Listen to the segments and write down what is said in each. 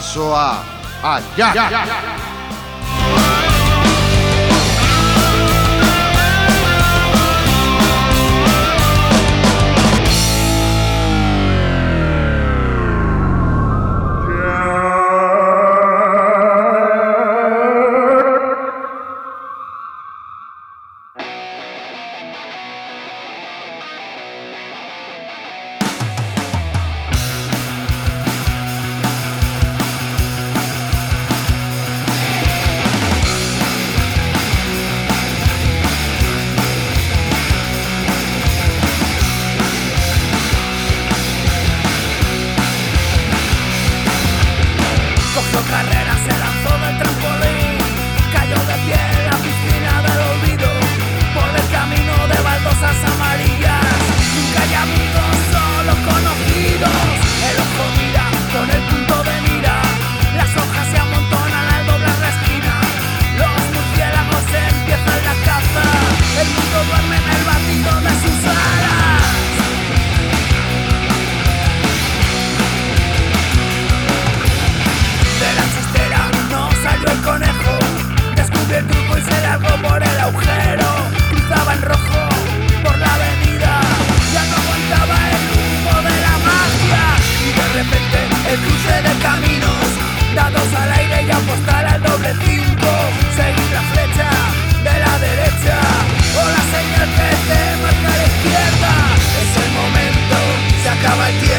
da a Ah, já, já, já. Come.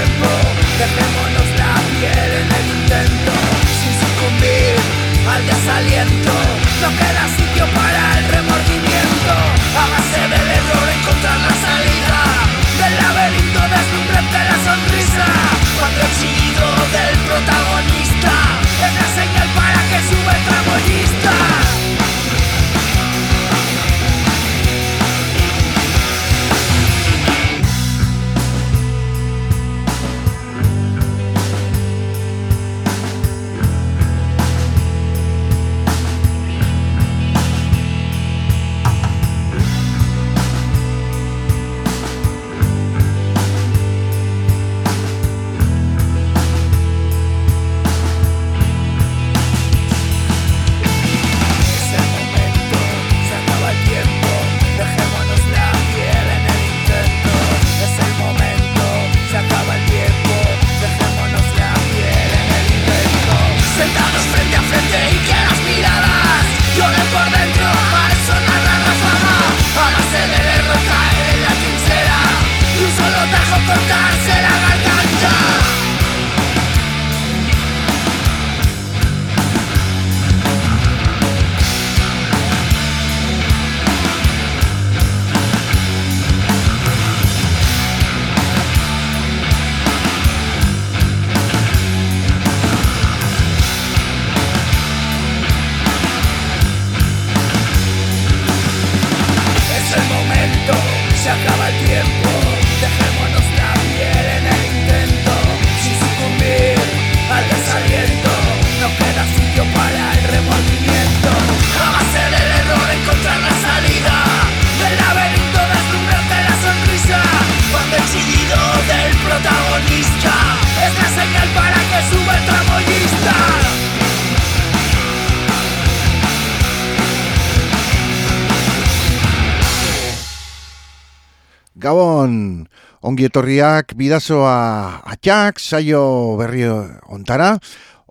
Ongi etorriak bidazoa atxak, saio berri ontara,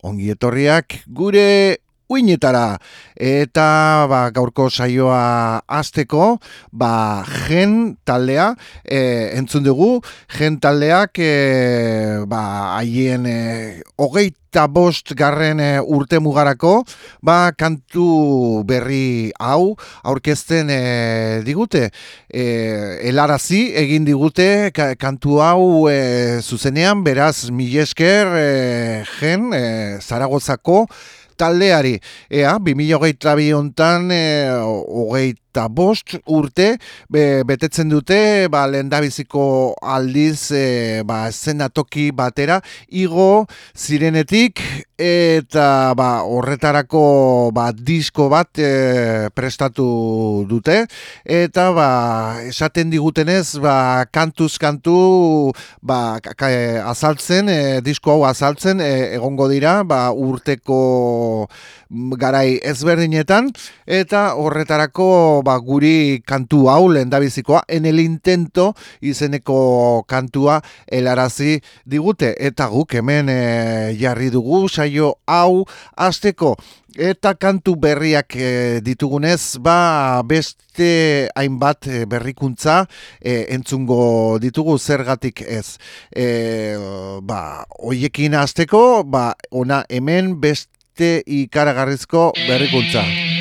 ongi etorriak gure uinetara. Eta ba, gaurko saioa azteko, ba, gen taldea e, entzun dugu, gen taldeak e, ba, haien e, hogeita bost garren e, urte mugarako, ba, kantu berri hau aurkezten e, digute. E, elarazi egin digute kantu hau e, zuzenean, beraz, milesker e, gen, e, zaragozako, taldeari. Ea, 2008 hontan, e, eta bost urte betetzen dute ba, lendabiziko aldiz e, ba, zenatoki batera igo zirenetik eta ba, horretarako ba, disko bat e, prestatu dute. Eta ba, esaten digutenez ba, kantuz kantu ba, azaltzen, e, disko hau azaltzen e, egongo dira ba, urteko garai ezberdinetan. Eta horretarako ba, guri kantu hau lehendabizikoa en el intento izeneko kantua helarazi digute eta guk hemen e, jarri dugu saio hau asteko Eta kantu berriak e, ditugunez, ba beste hainbat e, berrikuntza e, entzungo ditugu zergatik ez. E, ba, oiekin hasteko, ba, ona hemen beste ikaragarrizko berrikuntza.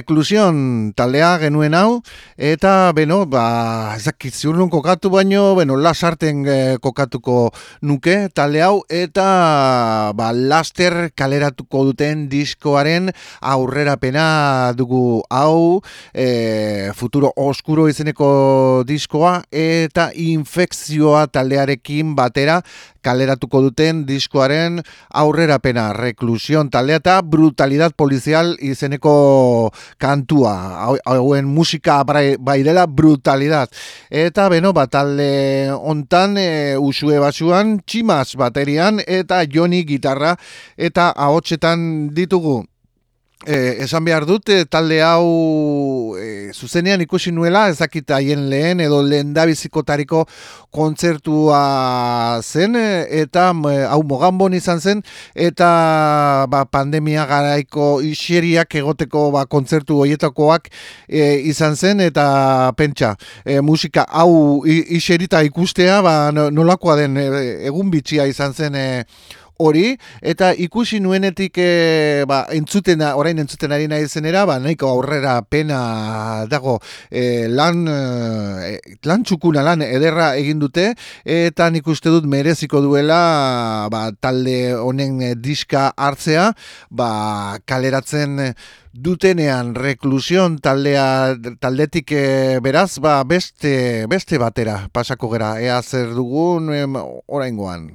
Reklusion taldea genuen hau, eta, beno, ba, ezakit ziur kokatu baino, beno, lasarten e, kokatuko nuke talde hau, eta, ba, laster kaleratuko duten diskoaren aurrera pena dugu hau, e, futuro oskuro izeneko diskoa, eta infekzioa taldearekin batera kaleratuko duten diskoaren aurrerapena reklusion taldea eta brutalidad polizial izeneko kantua hauen musika bai dela brutalidad. Eta beno bat talde ontan e, usue basuan tximas baterian eta joni gitarra eta ahotsetan ditugu E, esan behar dut, talde hau e, zuzenean ikusi nuela, ezakita haien lehen edo lehen tariko kontzertua zen, e, eta hau mogambon izan zen, eta ba, pandemia garaiko iseriak egoteko ba, kontzertu hoietakoak e, izan zen, eta pentsa, e, musika hau iserita ikustea, ba, nolakoa den egun bitxia izan zen, e, hori, eta ikusi nuenetik e, ba, entzutena, orain entzuten ari nahi zenera, ba, nahiko aurrera pena dago e, lan, e, lan txukuna lan ederra egin dute, eta nik uste dut mereziko duela ba, talde honen diska hartzea, ba, kaleratzen dutenean reklusion taldea taldetik beraz ba beste beste batera pasako gera ea zer dugun oraingoan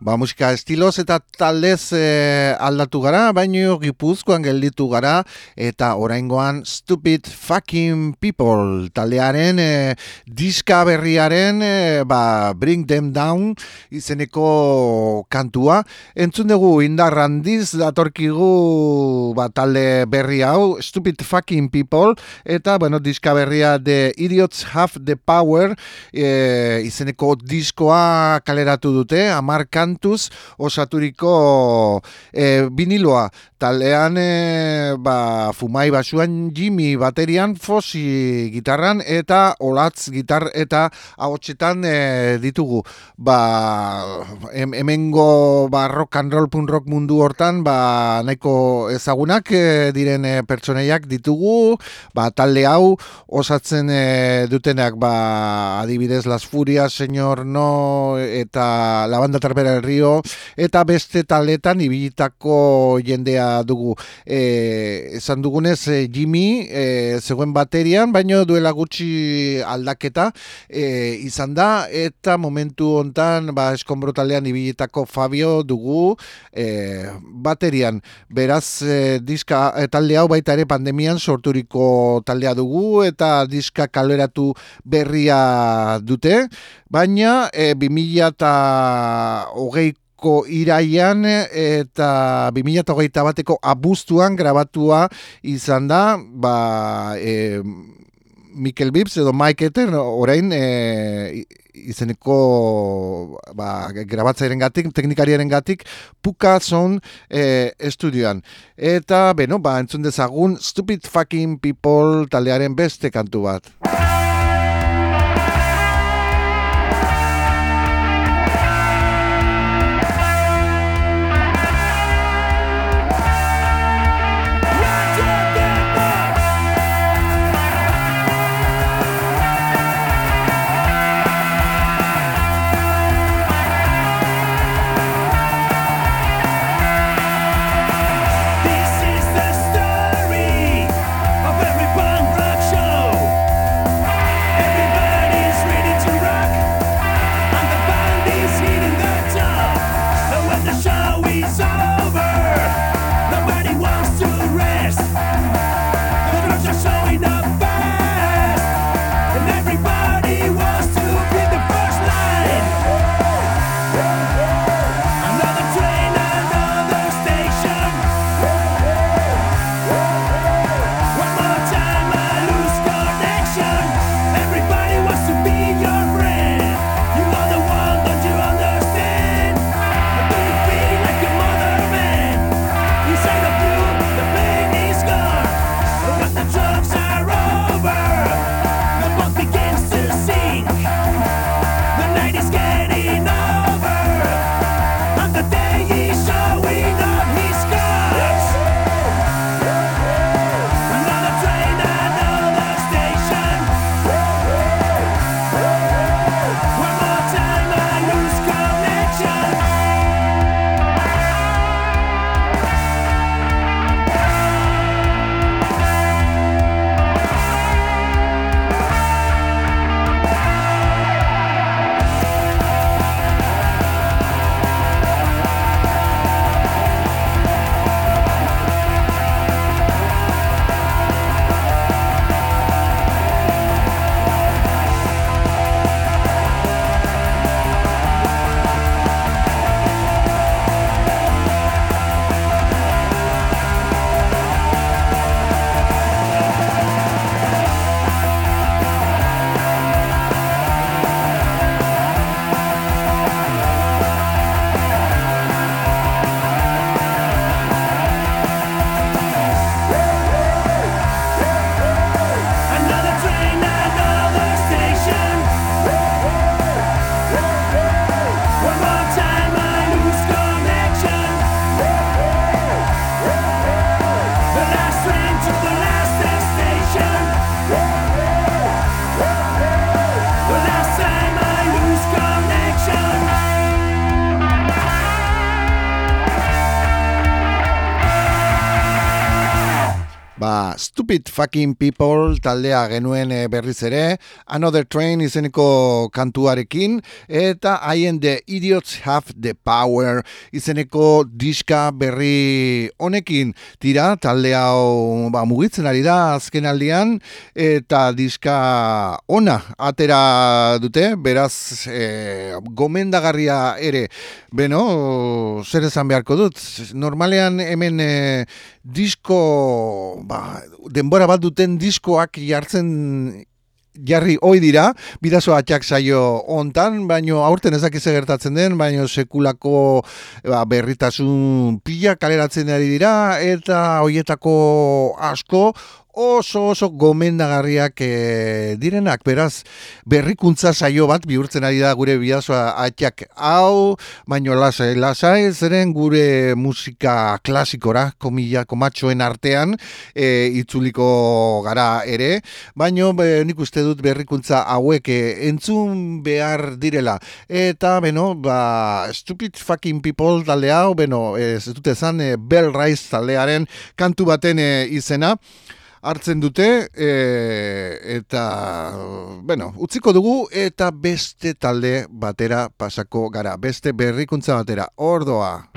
Ba, musika estiloz eta taldez e, aldatu gara, baino gipuzkoan gelditu gara, eta oraingoan Stupid Fucking People taldearen e, diska berriaren e, ba, Bring Them Down izeneko kantua. Entzun dugu indar handiz datorkigu ba, talde berri hau, Stupid Fucking People, eta bueno, diska berria The Idiots Have the Power e, izeneko diskoa kaleratu dute, amarkan kantuz osaturiko e, biniloa. Taldean e, ba, fumai basuan Jimmy baterian, fosi gitarran eta olatz gitar eta ahotsetan e, ditugu. Ba, hemengo ba, rock and roll punk rock mundu hortan ba, nahiko ezagunak e, diren e, pertsoneiak ditugu. Ba, talde hau osatzen e, dutenak ba, adibidez Las Furias, Señor No eta La Banda Tarbera del Rio eta beste taldetan ibilitako jendea dugu. E, esan dugunez e, Jimmy e, zegoen baterian baino duela gutxi aldaketa e, izan da eta momentu hontan ba eskombro taldean ibilitako Fabio dugu e, baterian. Beraz e, diska e, talde hau baita ere pandemian sorturiko taldea dugu eta diska kaleratu berria dute. Baina e, 2000 eta hogei ko iraian eta 2008 bateko abuztuan grabatua izan da ba, e, Mikel Bips edo Mike Eter orain e, izeneko ba, grabatzairen gatik, teknikariaren gatik Puka Zone e, estudioan. Eta, beno, ba, entzun dezagun Stupid Fucking People taldearen beste kantu bat. Stupid Fucking People taldea genuen eh, berriz ere, Another Train izeneko kantuarekin, eta haien The Idiots Have the Power izeneko diska berri honekin. Tira, taldea ba, mugitzen ari da azken aldian, eta diska ona atera dute, beraz e, gomendagarria ere. Beno, zer esan beharko dut, normalean hemen e, disko, ba, denbora bat duten diskoak jartzen jarri oi dira, bidazo atxak zaio ontan, baino aurten ezak gertatzen den, baino sekulako ba, berritasun pila kaleratzen ari dira, eta hoietako asko, oso oso gomendagarriak e, direnak, beraz berrikuntza saio bat bihurtzen ari da gure bidazoa atxak hau, baino lasai, lasai, zeren gure musika klasikora, komila, komatxoen artean, e, itzuliko gara ere, baino be, nik uste dut berrikuntza hauek e, entzun behar direla, eta beno, ba, stupid fucking people talde hau, beno, ez dut ezan, e, Bell Rice taldearen kantu baten e, izena, hartzen dute e, eta bueno, utziko dugu eta beste talde batera pasako gara, beste berrikuntza batera, ordoa.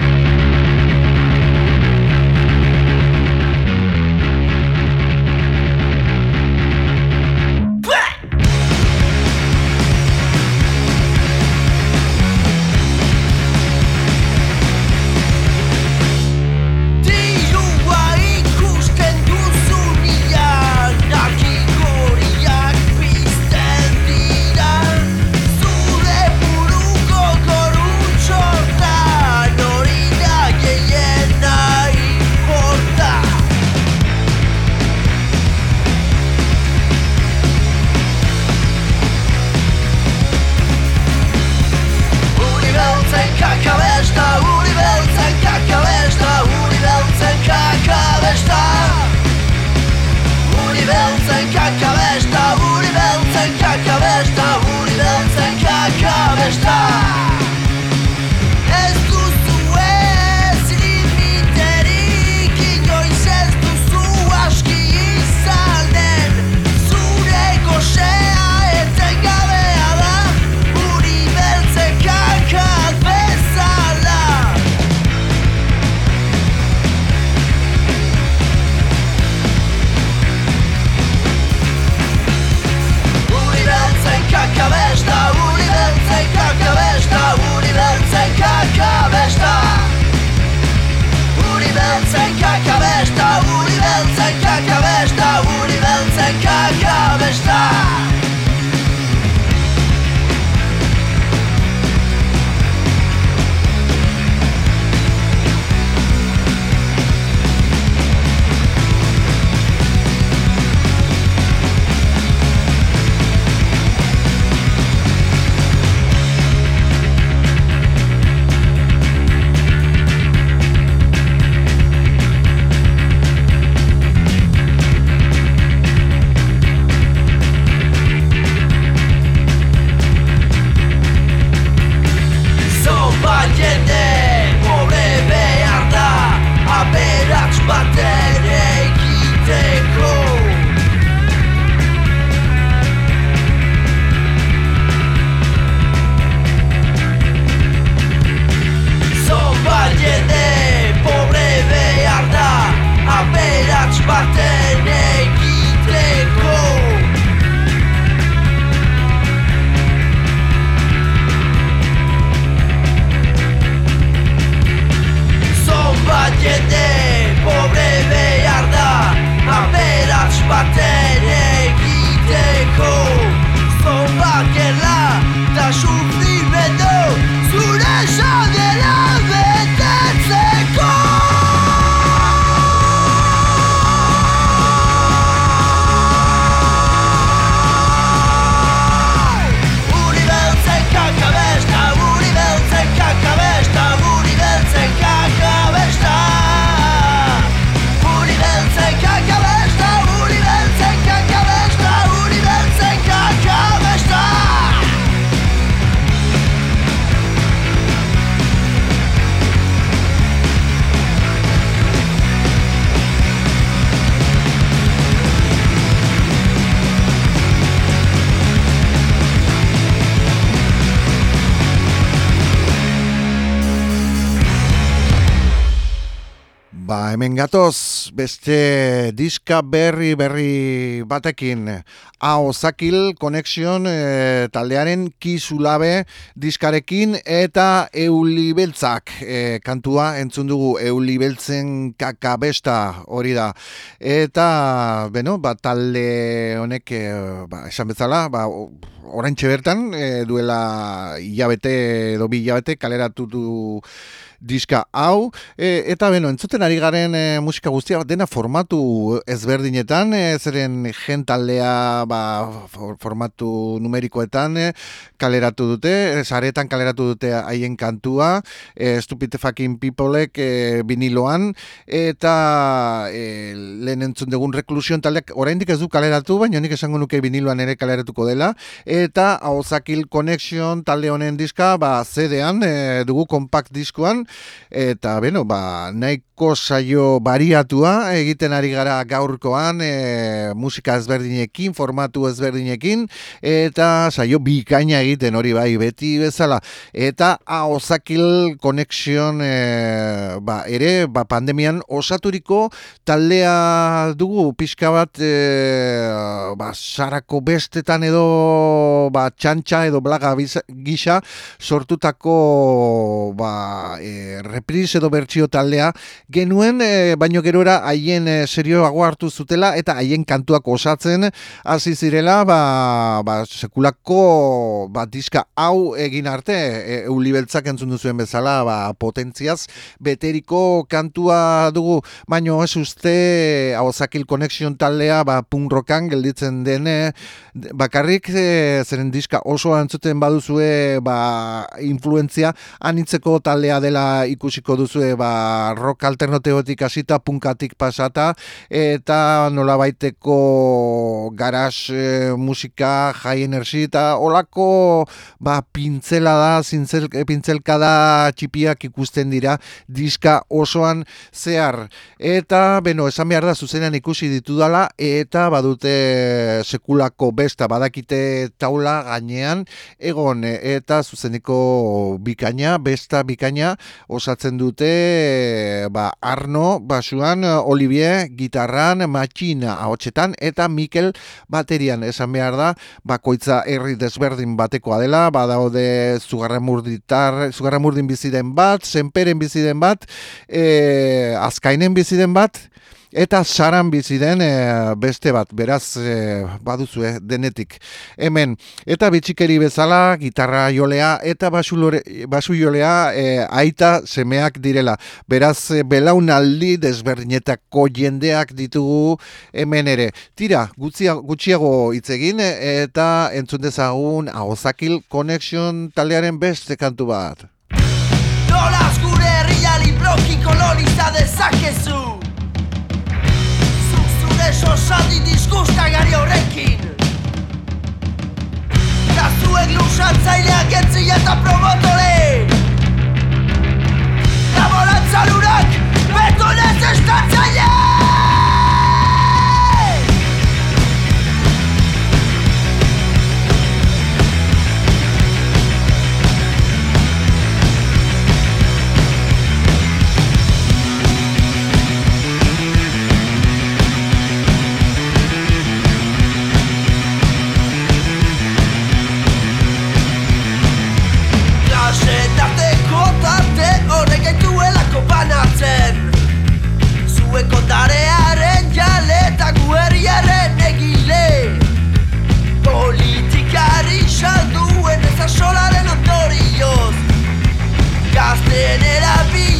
Beste diska berri berri batekin Aozakil Connection e, taldearen kizulabe diskarekin eta Eulibeltzak e, kantua entzun dugu Eulibeltzen kakabesta hori da. Eta, beno, ba, talde honek, e, ba, esan bezala, ba, orain bertan e, duela hilabete edo bi hilabete kaleratu du diska hau e, eta beno entzuten ari garen e, musika guztia dena formatu ezberdinetan e, zeren jentaldea ba, formatu numerikoetan e, kaleratu dute saretan kaleratu dute haien kantua e, Stupid Fucking Peopleek e, viniloan eta e, lehen entzun dugun reklusion taldeak oraindik ez du kaleratu baina nik esango nuke viniloan ere kaleratuko dela eta Aozakil Connection talde honen diska ba, zedean e, dugu kompakt diskoan eta beno, ba, nahiko saio bariatua egiten ari gara gaurkoan e, musika ezberdinekin, formatu ezberdinekin eta saio bikaina egiten hori bai beti bezala. Eta Aozakil Connection e, ba, ere ba, pandemian osaturiko taldea dugu pixka bat e, ba, sarako bestetan edo ba, txantxa edo blaga gisa sortutako ba, e, repris edo bertsio taldea genuen e, baino gerora haien e, serioago hartu zutela eta haien kantuak osatzen hasi zirela ba, ba, sekulako ba, diska hau egin arte e, eulibeltzak entzun duzuen bezala ba, potentziaz beteriko kantua dugu. Baino ez uste hau zakil connection taldea ba, punk rockan gelditzen dene bakarrik e, zeren diska oso antzuten baduzue ba, influenzia anitzeko taldea dela ikusiko duzu ba, rock alternatibotik hasita punkatik pasata eta nola baiteko garas e, musika high energy eta olako ba, pintzela da zintzel, pintzelka da txipiak ikusten dira diska osoan zehar. Eta beno esan behar da zuzenean ikusi ditu dala eta badute sekulako besta badakite taula gainean egon eta zuzeneko bikaina besta bikaina osatzen dute ba, Arno basuan, Olivier gitarran, Matxina ahotsetan eta Mikel baterian. Esan behar da bakoitza herri desberdin batekoa dela, badaude zugarramurditar, zugarramurdin biziden bat, zenperen biziden bat, e, azkainen biziden bat, eta saran bizi den eh, beste bat beraz e, baduzu eh, denetik. Hemen eta bitxikeri bezala gitarra jolea eta basu, jolea aita semeak direla. Beraz e, belaunaldi desberdinetako jendeak ditugu hemen ere. Tira gutxiago hitz egin eta entzun dezagun ahozakil connection taldearen beste kantu bat. Nolaz gure herriali bloki koloniza dezakezu Eso saldi disgusta gari horrekin Gazuek lusatzaileak etzi eta promotore Laborantzalurak betonez estatzaileak gastaste en el avión.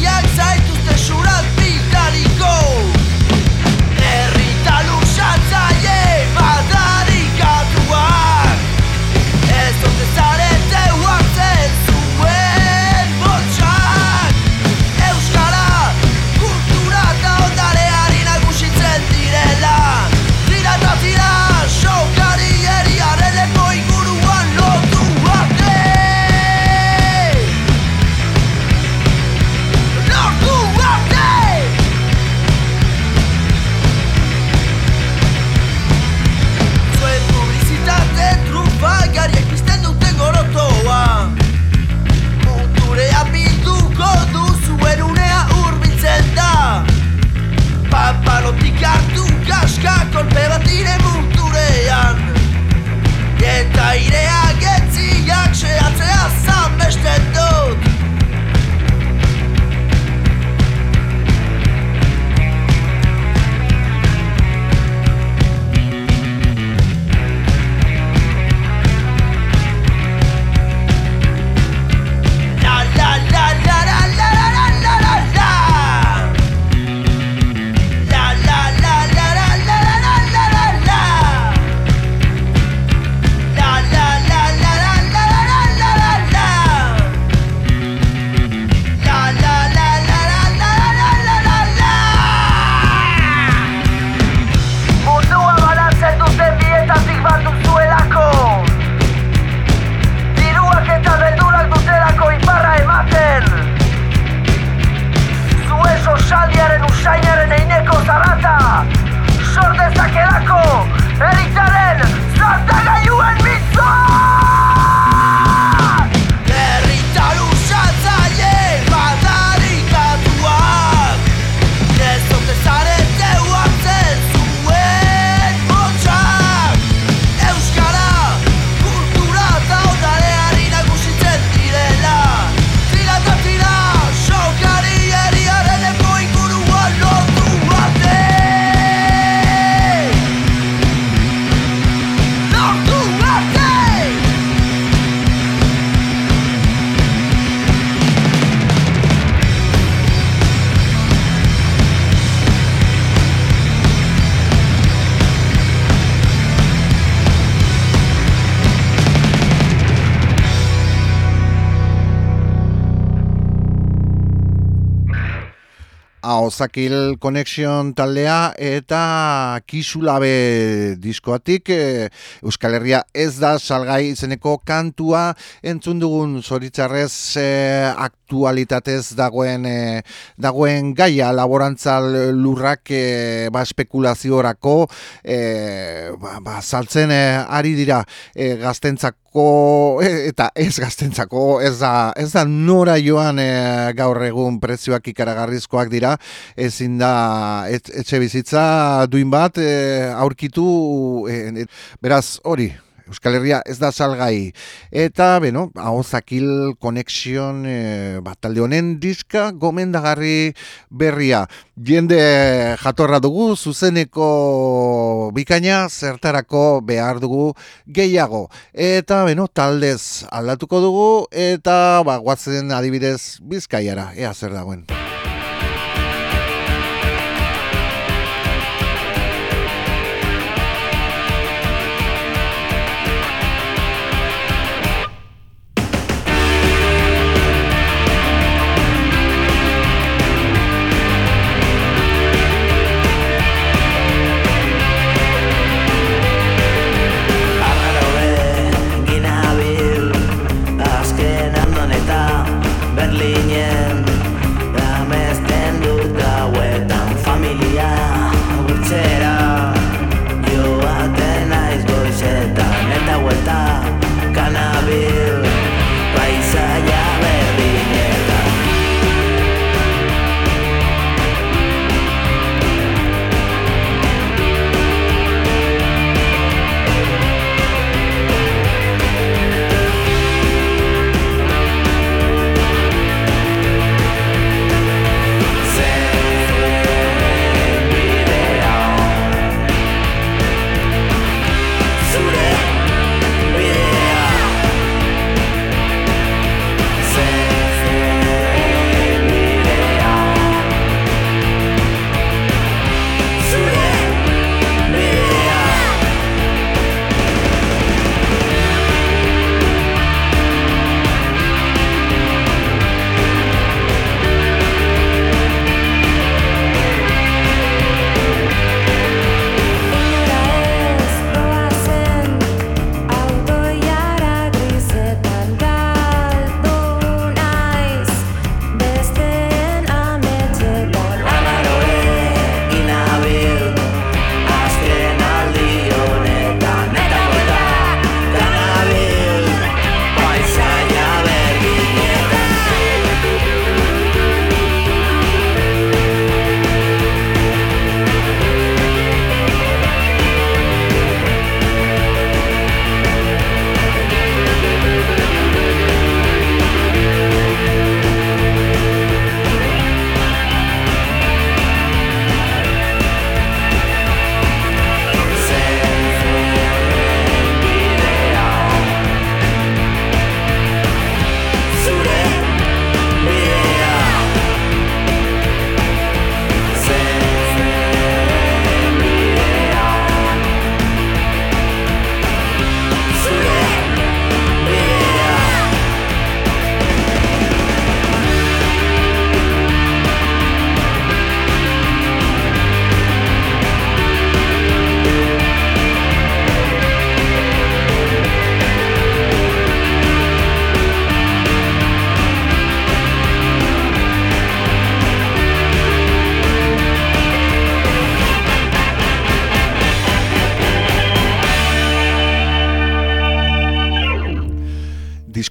Aozakil Connection taldea eta Kisulabe diskoatik e, Euskal Herria ez da salgai izeneko kantua. Entzun dugun zoritzarrez e, aktualitatez dagoen e, dagoen gaia laborantzal lurrak e, ba, spekulaziorako e, ba, ba, saltzen e, ari dira. E, gaztentzak E, eta ez gaztentzako ez da, ez da nora joan e, gaur egun prezioak ikaragarrizkoak dira ezin da et, etxe bizitza duin bat e, aurkitu e, beraz hori Euskal Herria ez da salgai. Eta, beno, hau zakil konexion e, bat talde honen diska gomendagarri berria. Jende jatorra dugu, zuzeneko bikaina zertarako behar dugu gehiago. Eta, beno, taldez aldatuko dugu eta, ba, guatzen adibidez bizkaiara, ea zer dagoen.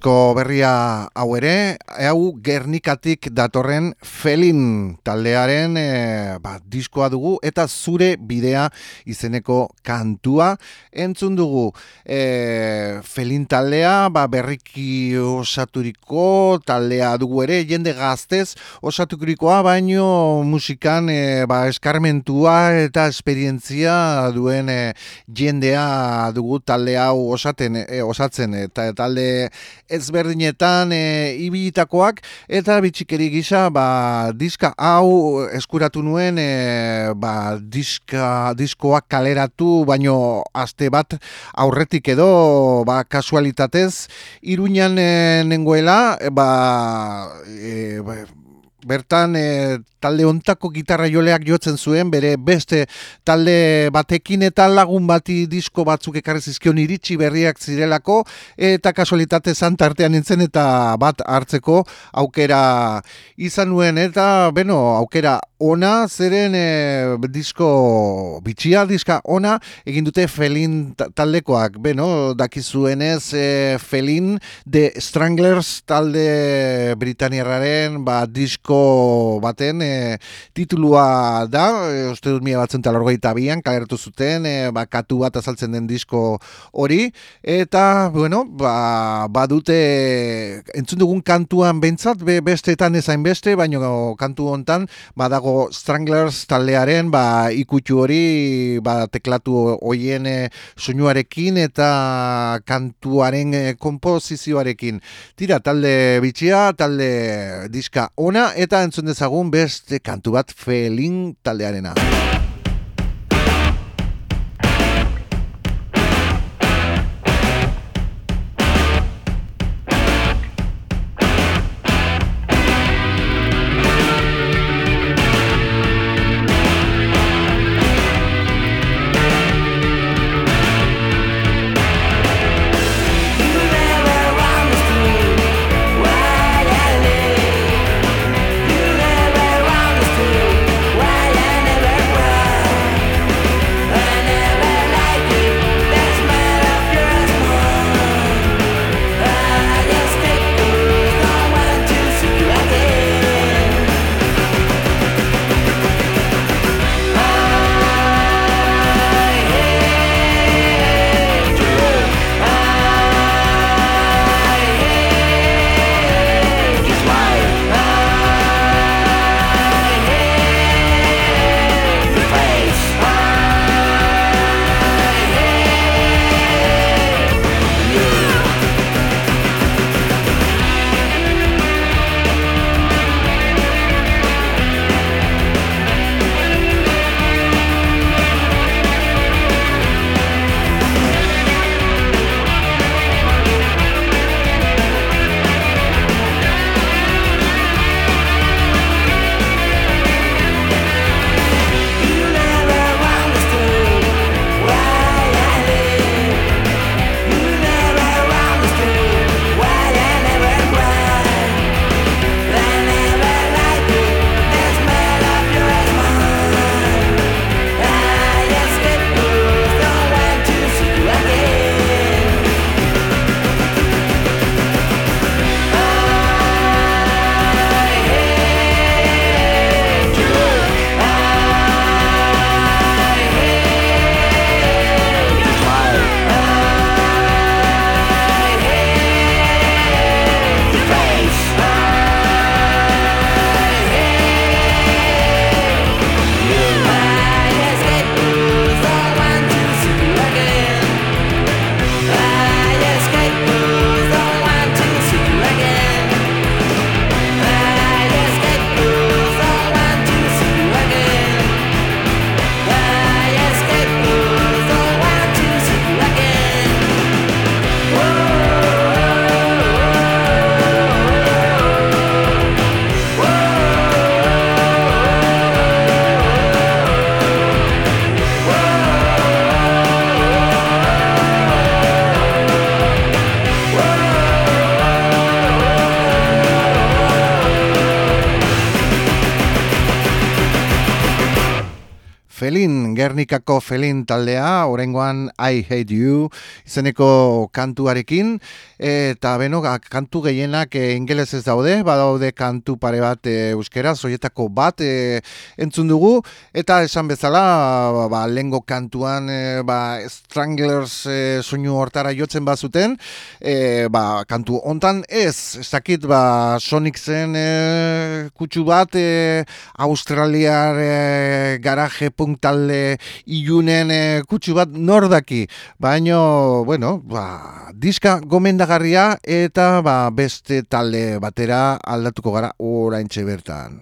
Berria hau ere, hau Gernikatik datorren Felin taldearen e, ba, diskoa dugu eta zure bidea izeneko kantua entzun dugu. E, Felin taldea ba, berriki osaturiko taldea dugu ere, jende gaztez osaturikoa, baino musikan e, ba, eskarmentua eta esperientzia duen e, jendea dugu talde hau osaten, osatzen eta talde ezberdinetan e, ibilitakoak eta bitxikeri gisa ba, diska hau eskuratu nuen e, ba, diska, diskoak kaleratu baino aste bat aurretik edo ba, kasualitatez iruñan e, nengoela ba, e, ba, bertan e, talde ontako gitarra joleak jotzen zuen, bere beste talde batekin eta lagun bati disko batzuk ekarri zizkion iritsi berriak zirelako, eta kasualitate zantartean nintzen eta bat hartzeko aukera izan nuen, eta beno, aukera ona, zeren e, disko bitxia, diska ona, egin dute felin taldekoak, beno, dakizuenez e, felin de Stranglers talde Britaniarraren ba, disko baten e, titulua da, e, uste dut mila batzen talargoita bian, kaleratu zuten, e, ba, katu bat azaltzen den disko hori, eta, bueno, ba, ba dute, entzun dugun kantuan bentsat, be, besteetan ezain beste, baino kantu hontan, badago Stranglers taldearen, ba, ikutu hori, ba, teklatu hoien e, soinuarekin eta kantuaren e, kompozizioarekin. Tira, talde bitxia, talde diska ona, eta entzun dezagun beste kantu bat felin taldearena. Gernikako felin taldea, orengoan I Hate You, izeneko kantuarekin, eta beno, kantu gehienak e, ingelez ez daude, badaude kantu pare bat e, euskera, zoietako bat e, entzun dugu, eta esan bezala, ba, lengo kantuan, e, ba, Stranglers e, soinu hortara jotzen bazuten, e, ba, kantu hontan ez, ez dakit, ba, Sonic zen e, kutsu bat, e, Australiar e, garaje punktalde ilunen e, kutsu bat nordaki, baino, bueno, ba, diska gomendagarria eta ba, beste talde batera aldatuko gara orain bertan.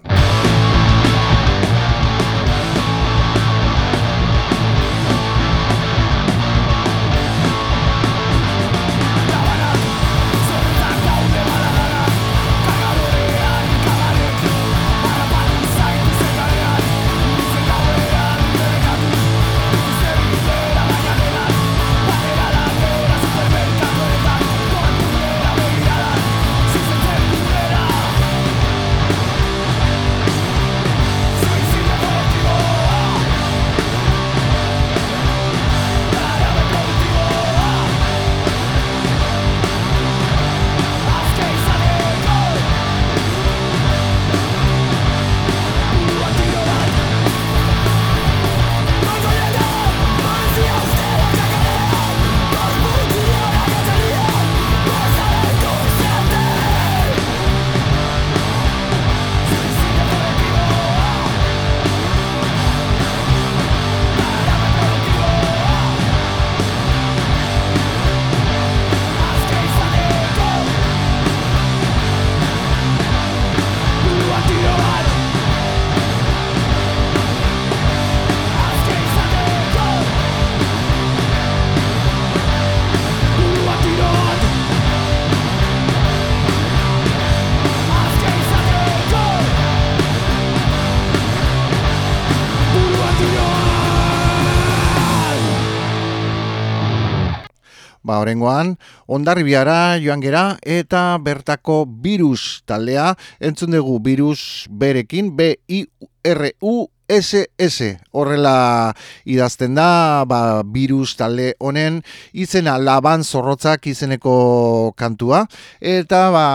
Orengoan, ondarribiara joan gera eta bertako virus taldea, entzun dugu virus berekin, B-I-R-U SS horrela idazten da ba, virus talde honen izena laban zorrotzak izeneko kantua. Eta ba,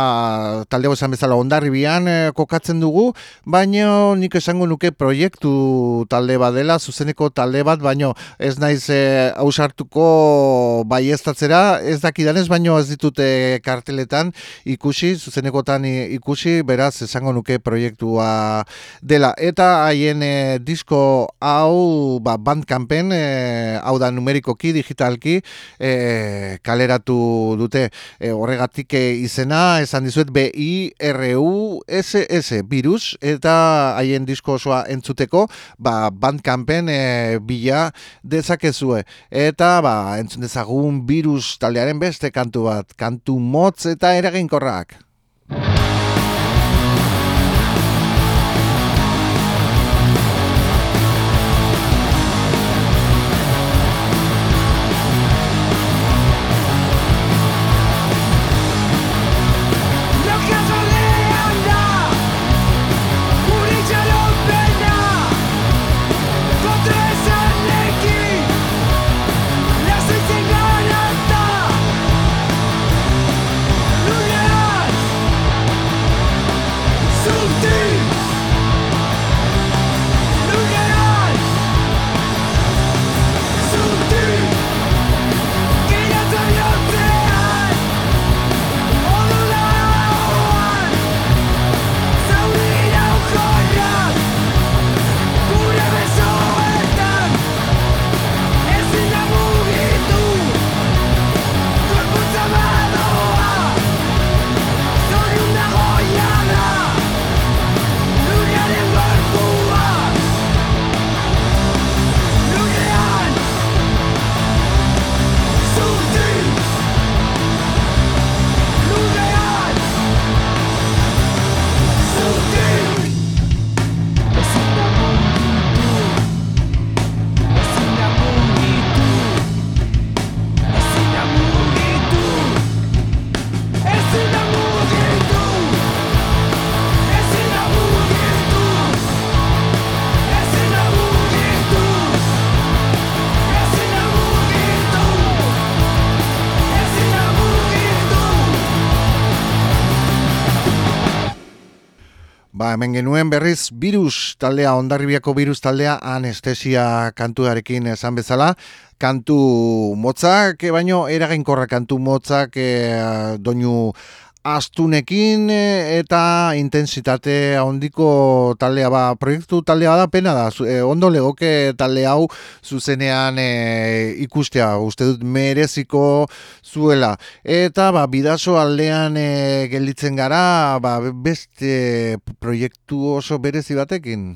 talde esan bezala ondarribian e, kokatzen dugu baino nik esango nuke proiektu talde bat dela zuzeneko talde bat baino ez naiz e, ausartuko bai ez ez dakidanez baino ez ditute karteletan ikusi zuzenekotan ikusi beraz esango nuke proiektua dela. Eta haien disko hau ba, bandkampen, e, hau da numerikoki, digitalki, e, kaleratu dute e, horregatik izena, esan dizuet B-I-R-U-S-S, virus, eta haien disko osoa entzuteko, ba, bandkampen e, bila dezakezue. Eta ba, entzun dezagun virus taldearen beste kantu bat, kantu motz eta eraginkorrak. Hemen genuen berriz virus taldea, ondarribiako virus taldea anestesia kantuarekin esan bezala. Kantu motzak, baino eraginkorra kantu motzak e, doinu astunekin e, eta intensitate handiko taldea ba, proiektu taldea da pena da, e, ondo legoke talde hau zuzenean e, ikustea, uste dut mereziko zuela. Eta ba, bidazo aldean e, gelditzen gara ba, beste proiektu oso berezi batekin.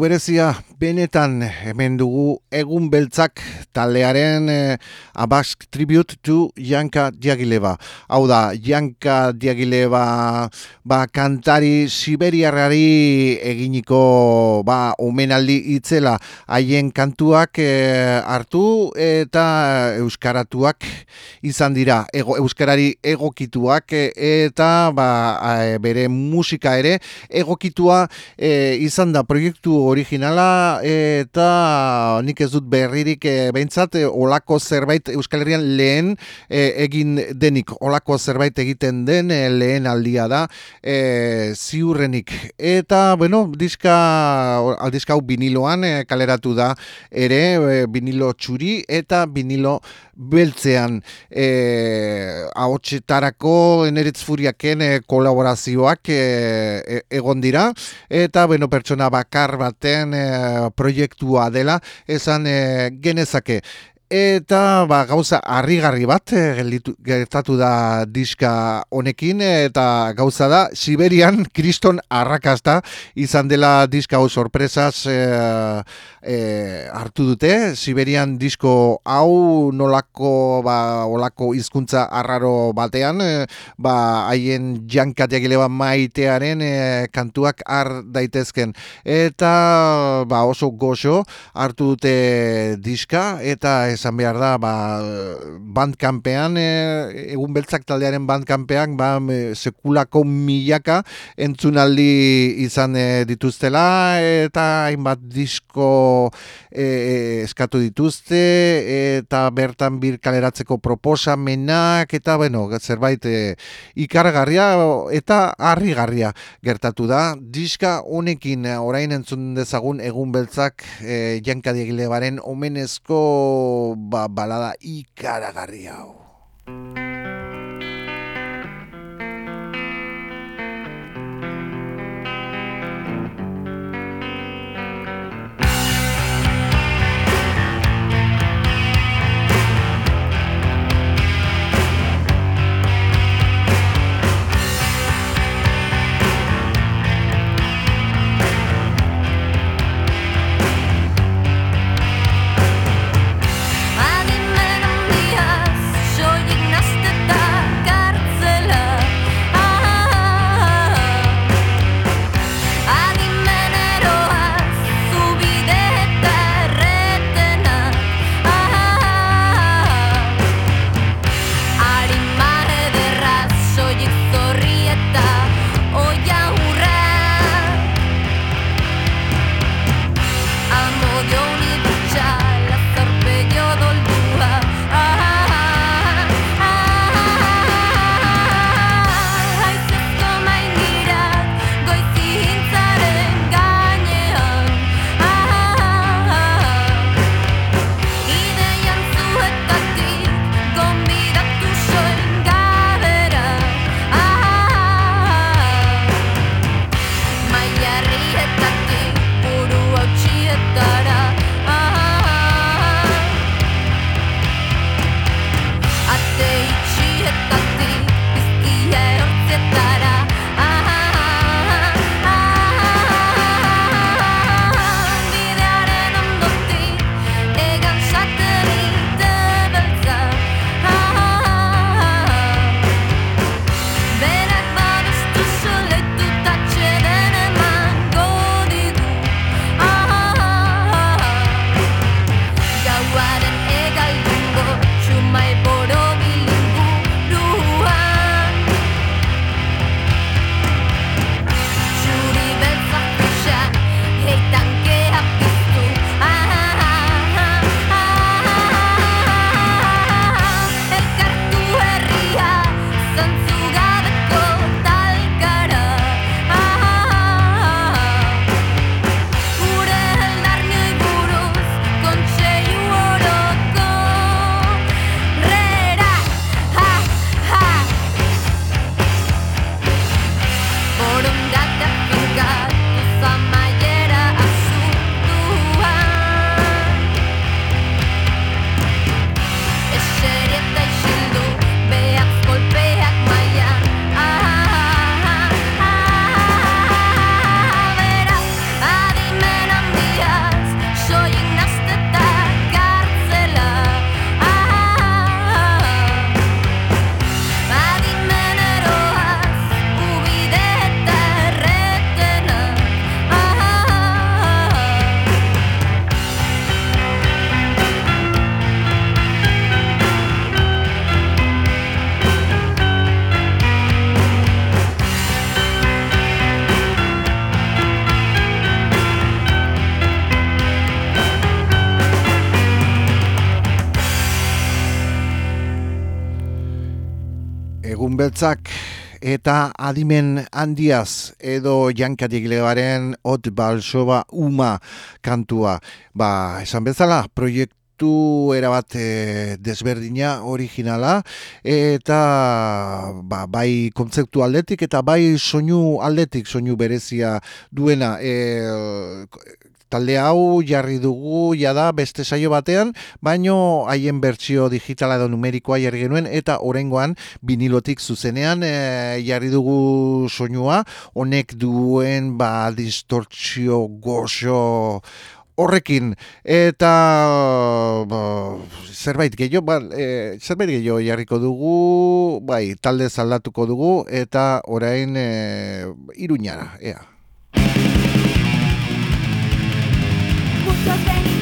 Berezia benetan hemen dugu egun beltzak taldearen eh, Abask Tribute to Janka Diagileba. Hau da, Janka Diagileba ba, kantari siberiarrari eginiko ba, omenaldi itzela haien kantuak eh, hartu eta euskaratuak izan dira. Ego, euskarari egokituak eta ba, bere musika ere egokitua eh, izan da proiektu originala eta nik ez dut berririk e, behintzat e, olako zerbait Euskal Herrian lehen eh, egin denik. Olako zerbait egiten den lehen aldia da ziurrenik. Eta bueno diska aldizka hau biniloan kaleratu da ere vinilo txuri eta vinilo beltzean. E, ahotsetarako eneritz furiaken kolaborazioak egon dira. Eta bueno pertsona bakar baten e, proiektua dela esan e, genezake Eta ba, gauza harrigarri bat eh, gertatu da diska honekin eta gauza da Siberian kriston arrakasta izan dela diska hau sorpresaz e, hartu dute. Siberian disko hau nolako ba, olako hizkuntza arraro batean ba, haien jankatiak maitearen kantuak har daitezken. Eta ba, oso goxo hartu dute diska eta esan behar da, ba, bandkampean, e, egun beltzak taldearen bandkampean, ba, sekulako milaka entzunaldi izan e, dituztela, eta hainbat disko e, eskatu dituzte, eta bertan bir kaleratzeko proposamenak, eta, bueno, zerbait e, ikargarria eta harrigarria gertatu da. Diska honekin orain entzun dezagun egun beltzak e, jankadiegile baren omenezko ba, balada ikaragarri hau. Beltzak eta adimen handiaz edo jankatik legaren ot balsoba uma kantua. Ba, esan bezala, proiektu erabat e, desberdina originala eta ba, bai kontzeptu aldetik eta bai soinu aldetik soinu berezia duena e, talde hau jarri dugu jada beste saio batean, baino haien bertsio digitala edo numerikoa jarri genuen eta orengoan binilotik zuzenean e, jarri dugu soinua, honek duen ba distortzio goxo horrekin. Eta ba, zerbait gehiago ba, e, zerbait gehiago jarriko dugu bai talde zaldatuko dugu eta orain e, iruñara ea juntos venimos.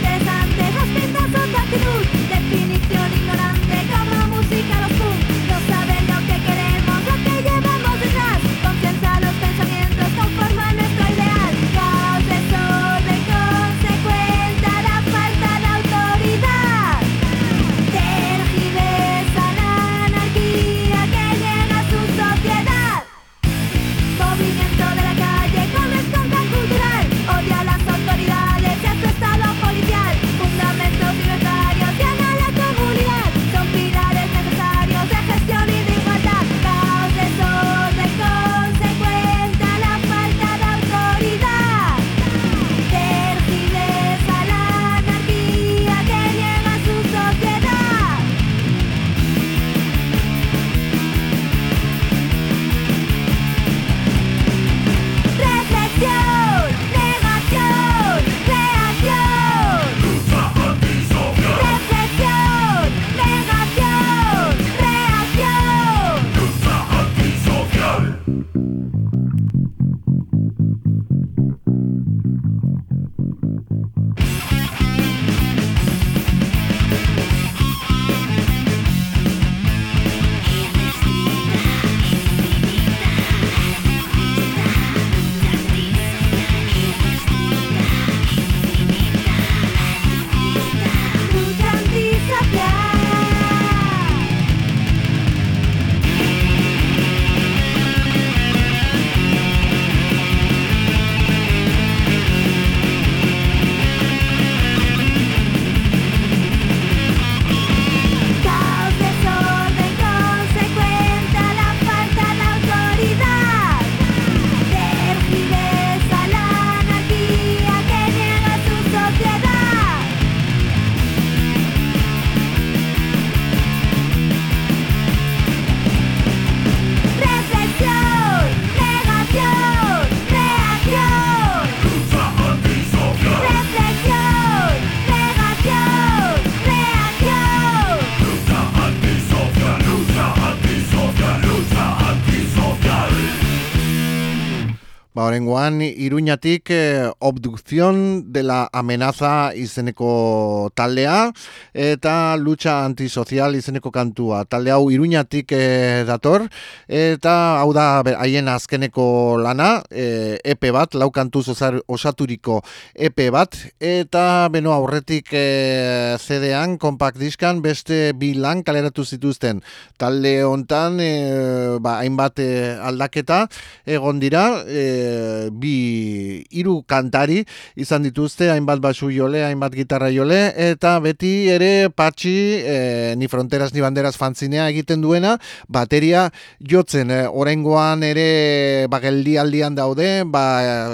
Orengoan, iruñatik eh, obdukzion dela amenaza izeneko taldea eta lucha antisozial izeneko kantua. Talde hau iruñatik eh, dator eta hau da haien azkeneko lana, eh, EP bat, lau kantuz osaturiko EP bat eta beno aurretik eh, CD-an, compact diskan beste bi lan kaleratu zituzten. Talde hontan eh, ba, hainbat eh, aldaketa egon dira, e, bi hiru kantari izan dituzte, hainbat basu jole, hainbat gitarra jole, eta beti ere patxi, e, ni fronteras ni banderas fantzinea egiten duena, bateria jotzen, e, oraingoan ere ba, geldialdian daude, ba,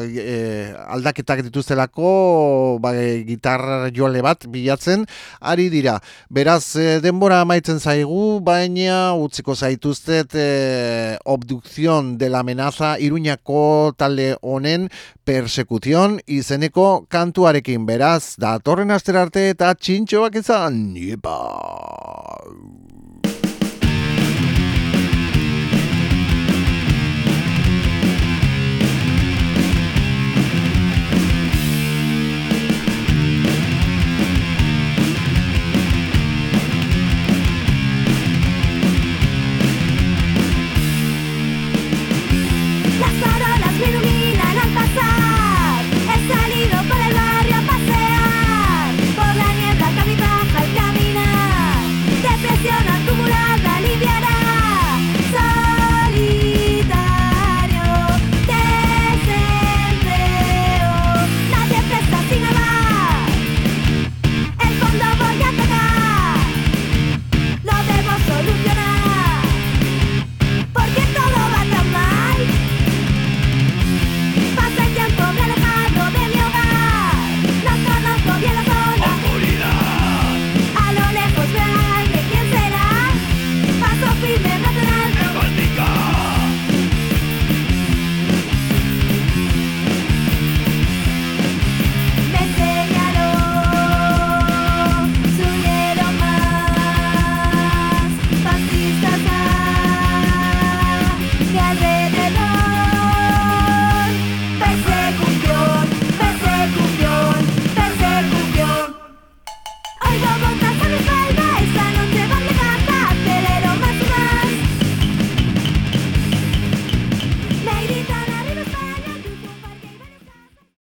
e, aldaketak dituztelako, ba, gitarra jole bat bilatzen, ari dira. Beraz, e, denbora amaitzen zaigu, baina utziko zaituztet e, obdukzion de la amenaza iruñako talde honen persekuzion izeneko kantuarekin beraz datorren aster arte eta txintxoak izan. Yepa!